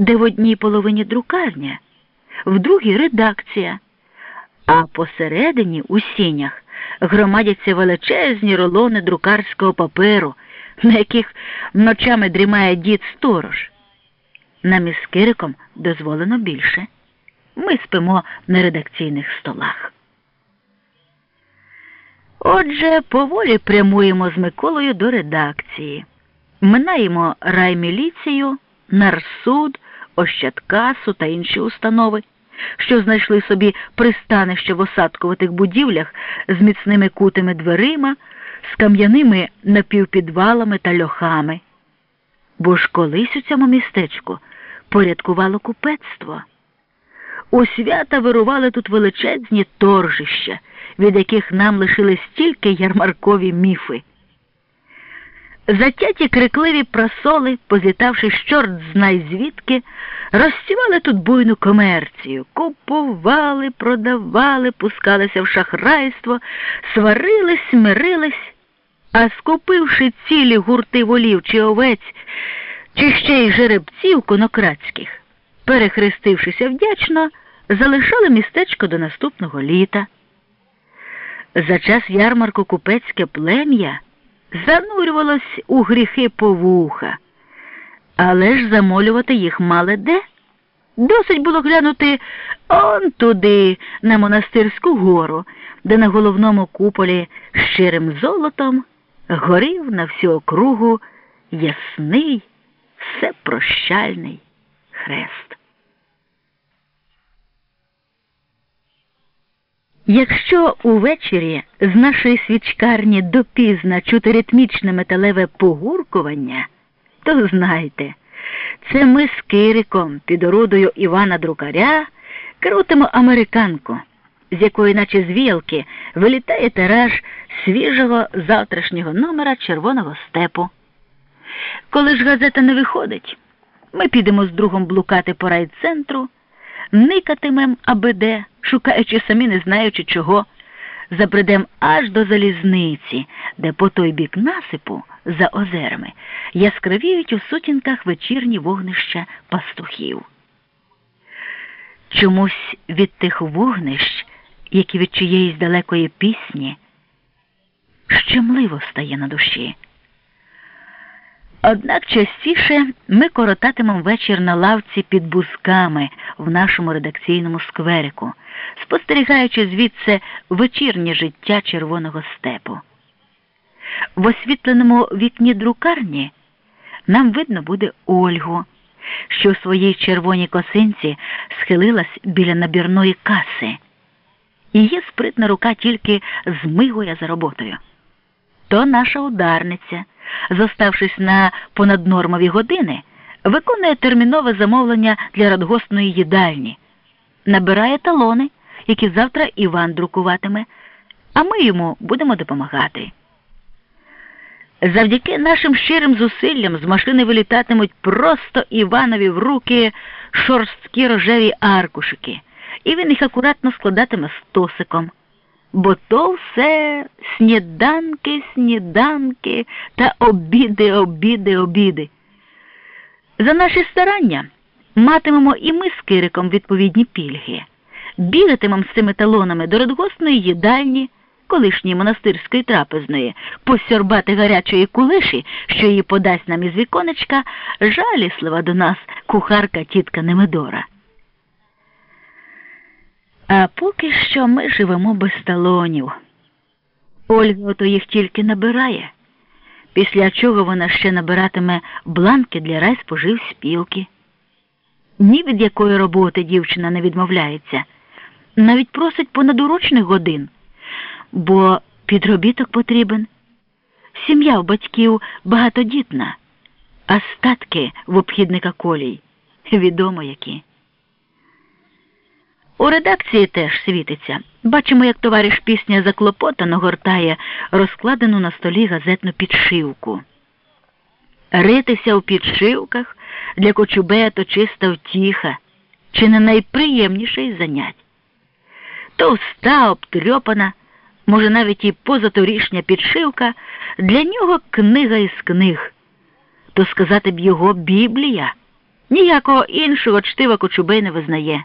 де в одній половині друкарня, в другій редакція, а посередині у сінях громадяться величезні рулони друкарського паперу, на яких ночами дрімає дід сторож. Нам із Кириком дозволено більше. Ми спимо на редакційних столах. Отже, поволі прямуємо з Миколою до редакції. Минаємо райміліцію, нарсуд, Ощадкасу та інші установи, що знайшли собі пристанище в осадкуватих будівлях з міцними кутими дверима, з кам'яними напівпідвалами та льохами. Бо ж колись у цьому містечку порядкувало купецтво. У свята вирували тут величезні торжища, від яких нам лишились тільки ярмаркові міфи. Затяті крикливі просоли, позлітавши з чорт знай звідки, розсівали тут буйну комерцію, купували, продавали, пускалися в шахрайство, сварились, мирились, а скупивши цілі гурти волів чи овець, чи ще й жеребців конократських, перехрестившися вдячно, залишали містечко до наступного літа. За час ярмарку купецьке плем'я занурювалось у гріхи по вуха, але ж замолювати їх мали де. Досить було глянути он туди, на монастирську гору, де на головному куполі щирим золотом горів на всю округу ясний, всепрощальний хрест. Якщо увечері з нашої свічкарні допізна чути ритмічне металеве погуркування, то знайте, це ми з Кириком під орудою Івана Друкаря крутимо американку, з якої, наче з вілки, вилітає тираж свіжого завтрашнього номера червоного степу. Коли ж газета не виходить, ми підемо з другом блукати по райцентру, никатимем аби де, шукаючи самі не знаючи чого, забредем аж до залізниці, де по той бік насипу за озерами яскравіють у сутінках вечірні вогнища пастухів. Чомусь від тих вогнищ, які від чиєїсь далекої пісні, щемливо стає на душі. Однак частіше ми коротатимемо вечір на лавці під бузками в нашому редакційному скверику, спостерігаючи звідси вечірнє життя червоного степу. В освітленому вікні друкарні нам видно буде Ольгу, що в своїй червоній косинці схилилась біля набірної каси. Її спритна рука тільки змигує за роботою. То наша ударниця зоставшись на понаднормові години, виконує термінове замовлення для радгосної їдальні, набирає талони, які завтра Іван друкуватиме, а ми йому будемо допомагати. Завдяки нашим щирим зусиллям з машини вилітатимуть просто Іванові в руки шорсткі рожеві аркушики, і він їх акуратно складатиме стосиком бо то все сніданки, сніданки та обіди, обіди, обіди. За наші старання матимемо і ми з Кириком відповідні пільги, бігатимемо з цими талонами до радгосної їдальні, колишньої монастирської трапезної, посьорбати гарячої кулиші, що її подасть нам із віконечка, жаліслива до нас кухарка тітка Немедора. А поки що ми живемо без талонів. Ольга ото їх тільки набирає, після чого вона ще набиратиме бланки для райспоживспілки. Ні від якої роботи дівчина не відмовляється, навіть просить понадурочних годин, бо підробіток потрібен. Сім'я у батьків багатодітна, а статки в обхідника колій відомо які. У редакції теж світиться. Бачимо, як товариш пісня заклопотано гортає розкладену на столі газетну підшивку. Ритися у підшивках для кочубея то чиста втіха, чи не найприємніше із занять. Товста, обтрьопана, може, навіть і позаторішня підшивка, для нього книга із книг, то сказати б його Біблія Ніякого іншого чтива Кочубей не визнає.